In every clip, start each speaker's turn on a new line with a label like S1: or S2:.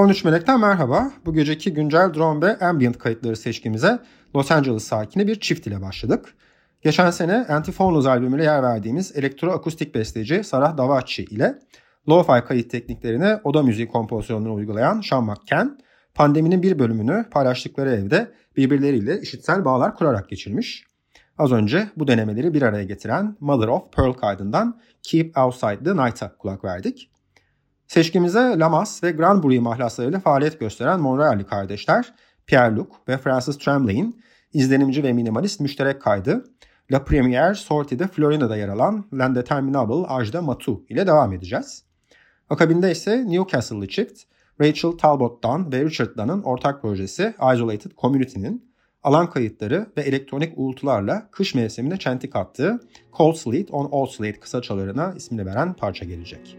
S1: 13 Melek'ten merhaba. Bu geceki güncel drone ve ambient kayıtları seçkimize Los Angeles sakini bir çift ile başladık. Geçen sene Antiphonals albümüyle yer verdiğimiz elektroakustik besteci Sarah Davachi ile lo-fi kayıt tekniklerine oda müziği kompozisyonunu uygulayan Sean McCann, pandeminin bir bölümünü paylaştıkları evde birbirleriyle işitsel bağlar kurarak geçirmiş. Az önce bu denemeleri bir araya getiren Mother of Pearl kaydından Keep Outside the Night'a kulak verdik. Seçkimize Lamas ve Granbury mahlaslarıyla faaliyet gösteren Montreal'li kardeşler Pierre-Luc ve Francis Tremblay'in izlenimci ve minimalist müşterek kaydı La Première Sortie'de Florida'da yer alan L'Indeterminable Ajda Matu ile devam edeceğiz. Akabinde ise Newcastle'lı çift Rachel Talbot Dunn ve Richard Dunn'ın ortak projesi Isolated Community'nin alan kayıtları ve elektronik uğultularla kış mevsiminde çentik attığı Cold Sleet on Old Slate kısaçalarına ismini veren parça gelecek.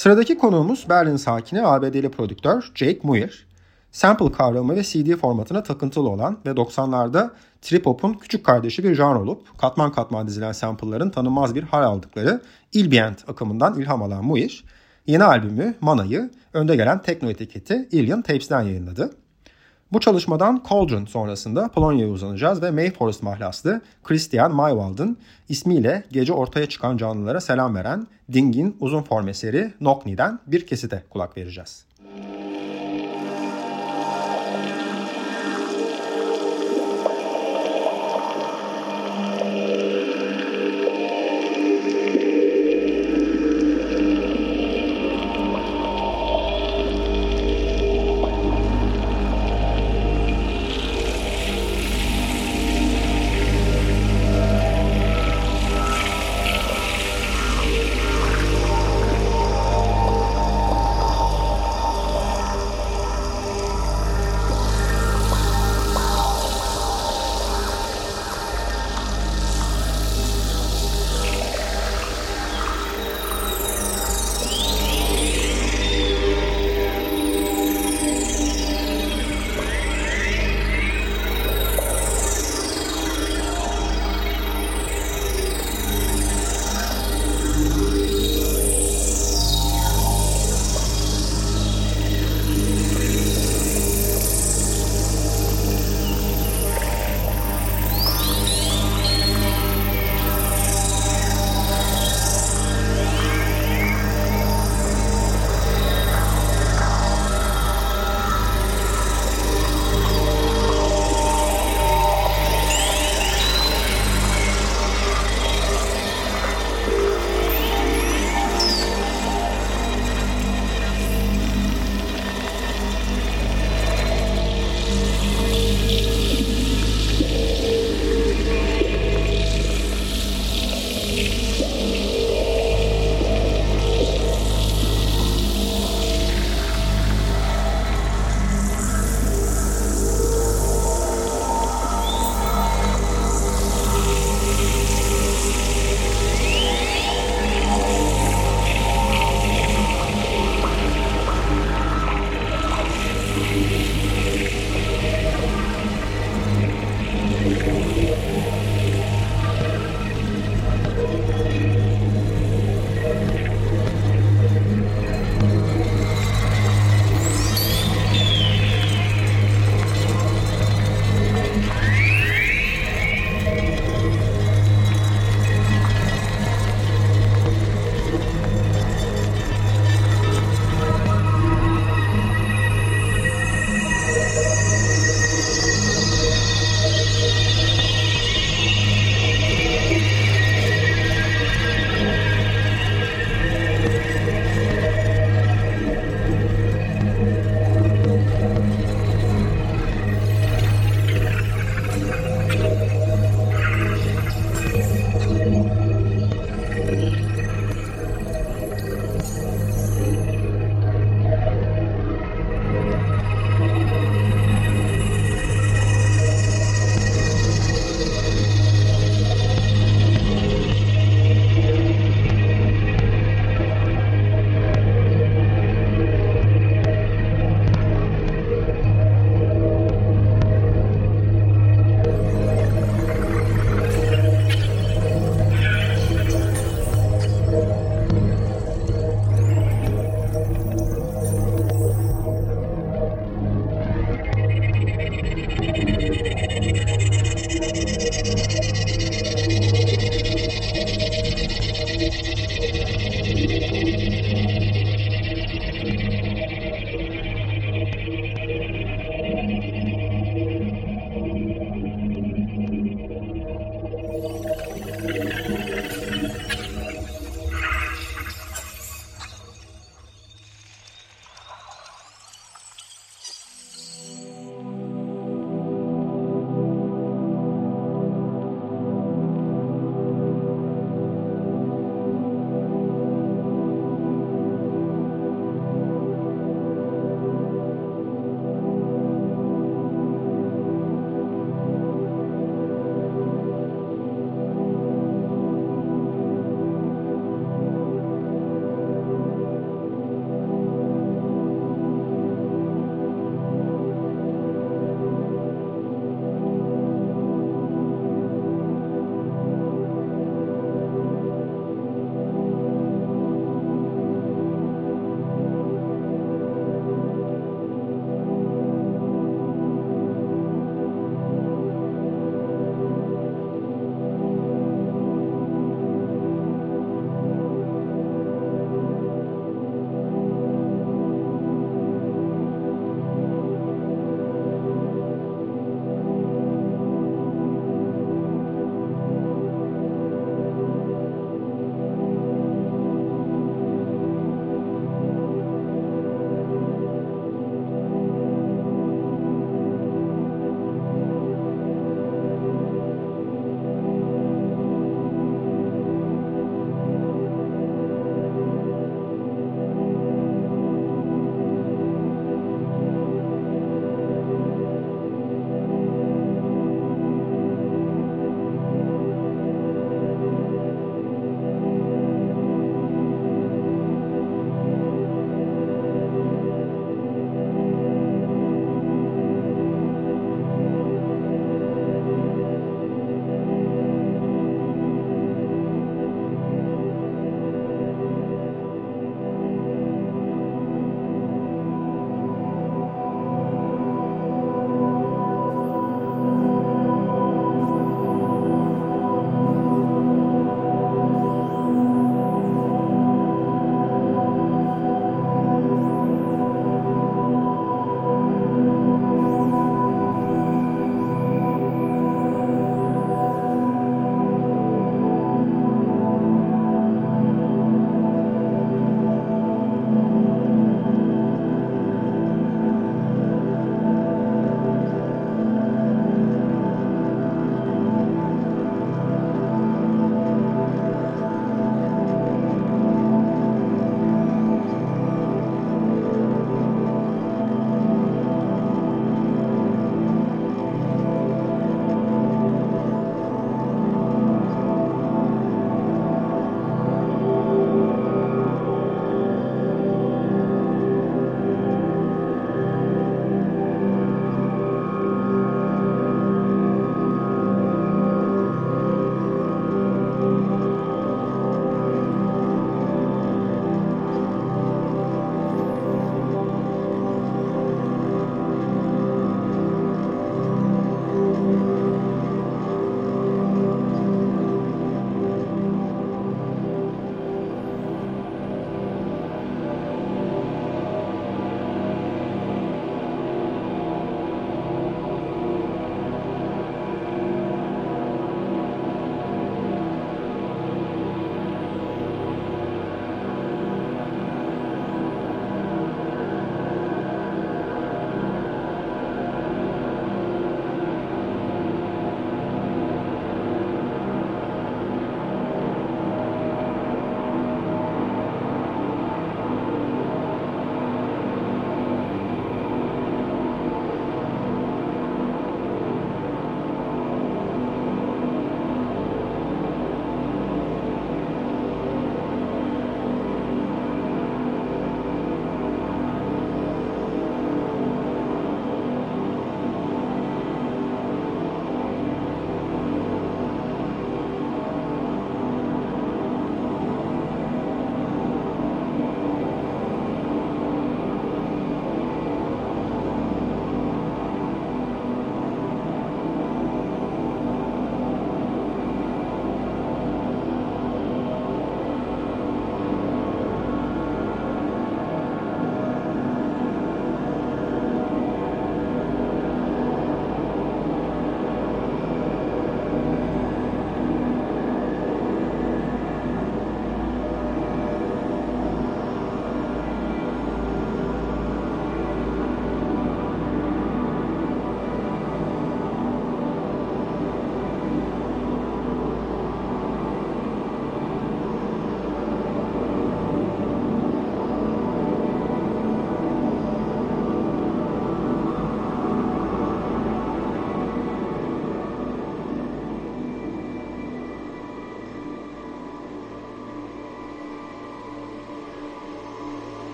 S1: Sıradaki konuğumuz Berlin sakini ABD'li prodüktör Jake Muir. Sample kavramı ve CD formatına takıntılı olan ve 90'larda trip hop'un küçük kardeşi bir jan olup katman katman dizilen sample'ların tanınmaz bir hal aldıkları Ilbient akımından ilham alan Muir, yeni albümü Mana'yı önde gelen tekno etiketi Alien Tapes'den yayınladı. Bu çalışmadan Cauldron sonrasında Polonya'ya uzanacağız ve Mayforest mahlaslı Christian Maywald'ın ismiyle gece ortaya çıkan canlılara selam veren Ding'in uzun form eseri Knockney'den bir kesite kulak vereceğiz.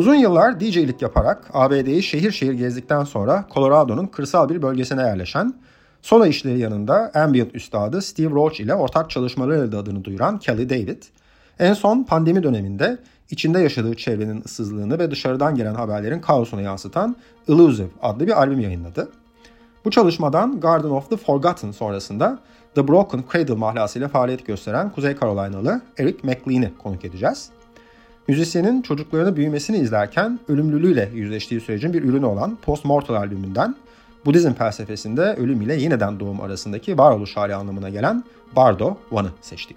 S1: Uzun yıllar DJ'lik yaparak ABD'yi şehir şehir gezdikten sonra Colorado'nun kırsal bir bölgesine yerleşen, solo işleri yanında ambient üstadı Steve Roach ile ortak çalışmalarıyla adını duyuran Kelly David, en son pandemi döneminde içinde yaşadığı çevrenin ıssızlığını ve dışarıdan gelen haberlerin kaosunu yansıtan Illusive adlı bir albüm yayınladı. Bu çalışmadan Garden of the Forgotten sonrasında The Broken Cradle mahlasıyla faaliyet gösteren Kuzey Carolinalı Eric McLean'i konuk edeceğiz. Müzisyenin çocuklarını büyümesini izlerken ölümlülüğüyle yüzleştiği sürecin bir ürünü olan Post Mortal albümünden Budizm felsefesinde ölüm ile yeniden doğum arasındaki varoluş hali anlamına gelen Bardo One'ı seçtik.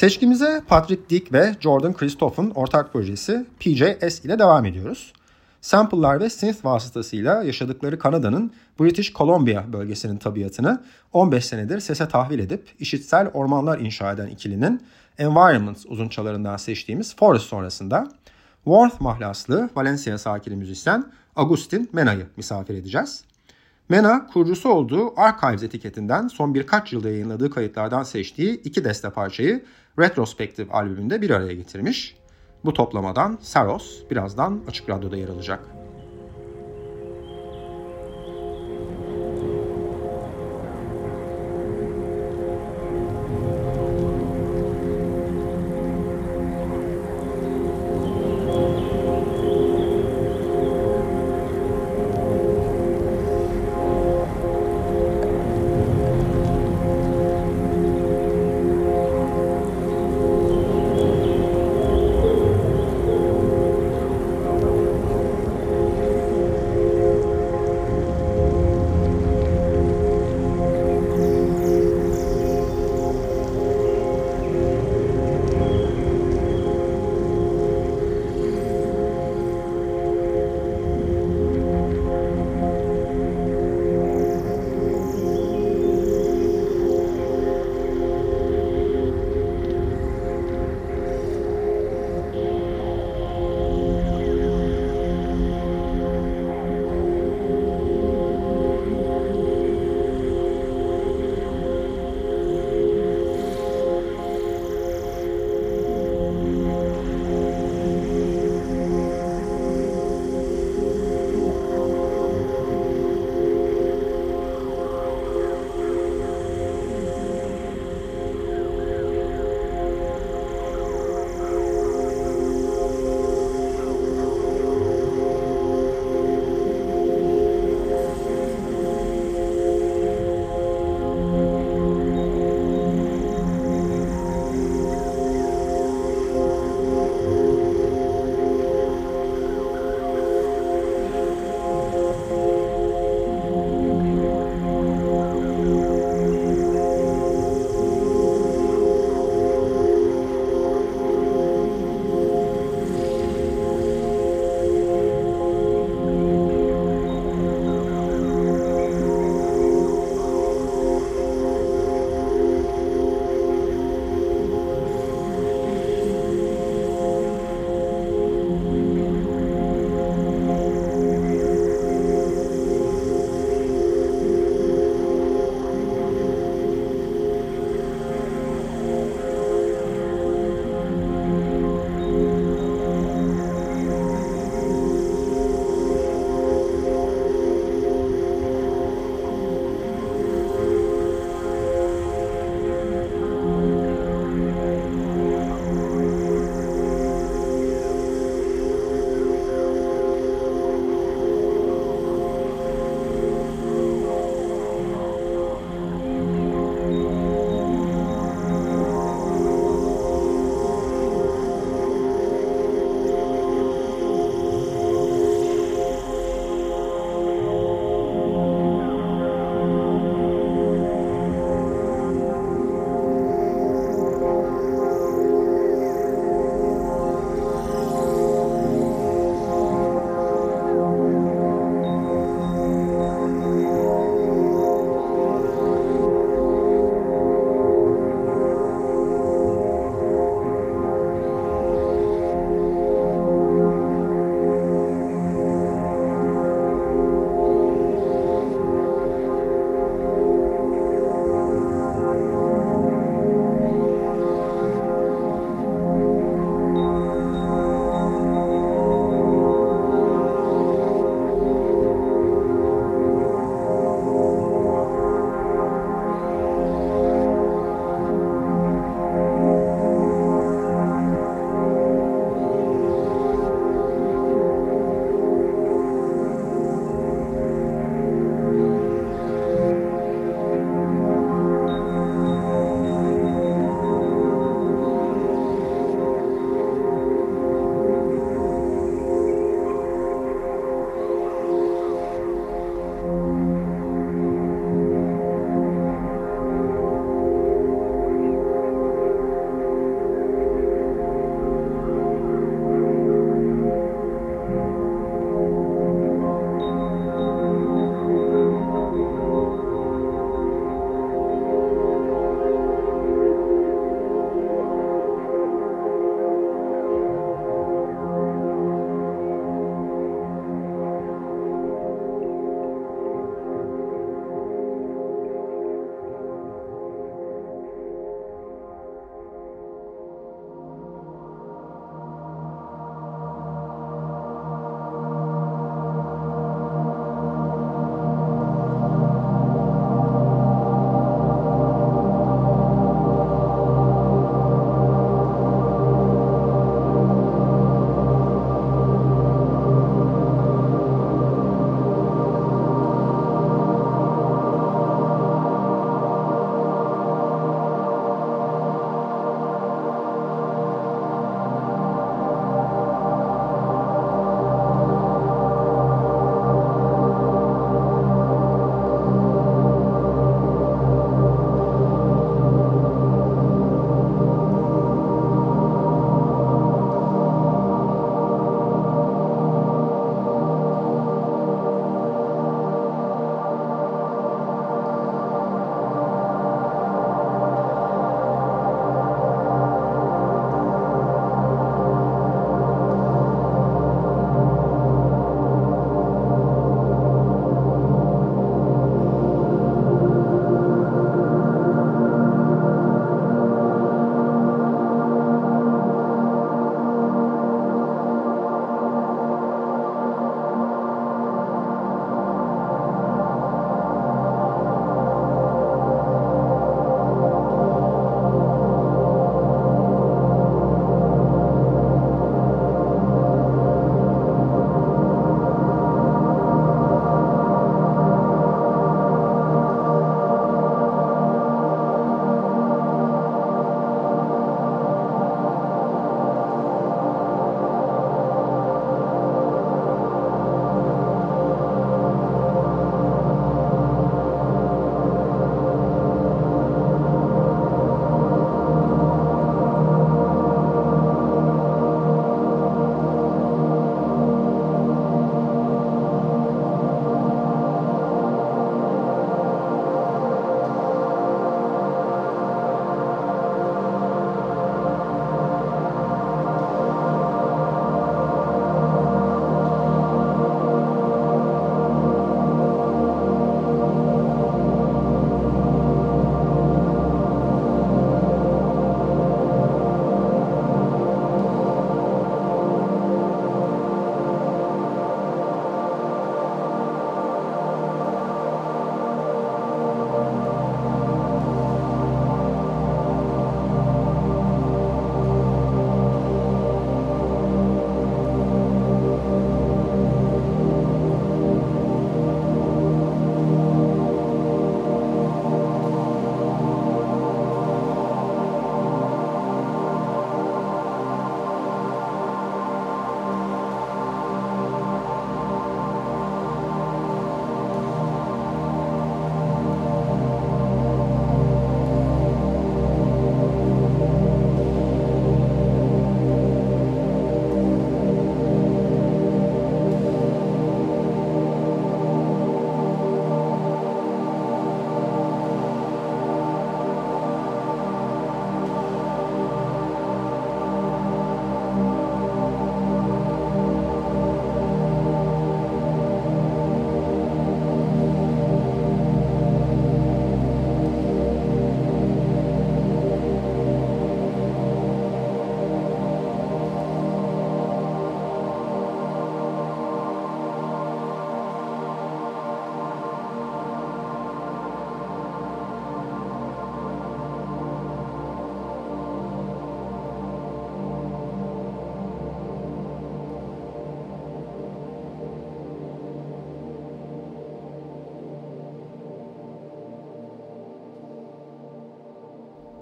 S1: Seçkimize Patrick Dick ve Jordan Christoph'un ortak projesi PJS ile devam ediyoruz. Sample'lar ve synth vasıtasıyla yaşadıkları Kanada'nın British Columbia bölgesinin tabiatını 15 senedir sese tahvil edip işitsel ormanlar inşa eden ikilinin Environments uzunçalarından seçtiğimiz Forest sonrasında Worth mahlaslı Valencia sakini müzisyen Agustin Mena'yı misafir edeceğiz. Mena kurucusu olduğu Archives etiketinden son birkaç yılda yayınladığı kayıtlardan seçtiği iki deste parçayı Retrospective albümünde bir araya getirmiş. Bu toplamadan Saros birazdan Açık Radyo'da yer alacak.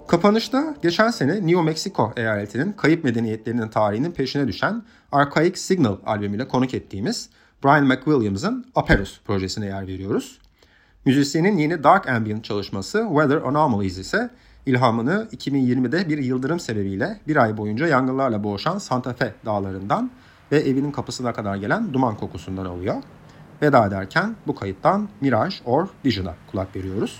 S1: Kapanışta geçen sene New Mexico eyaletinin kayıp medeniyetlerinin tarihinin peşine düşen Archaic Signal albümüyle konuk ettiğimiz Brian McWilliams'ın Aperus projesine yer veriyoruz. Müzisyenin yeni Dark Ambient çalışması Weather Anomalies ise ilhamını 2020'de bir yıldırım sebebiyle bir ay boyunca yangınlarla boğuşan Santa Fe dağlarından ve evinin kapısına kadar gelen duman kokusundan alıyor. Veda ederken bu kayıttan Mirage or Vision'a kulak veriyoruz.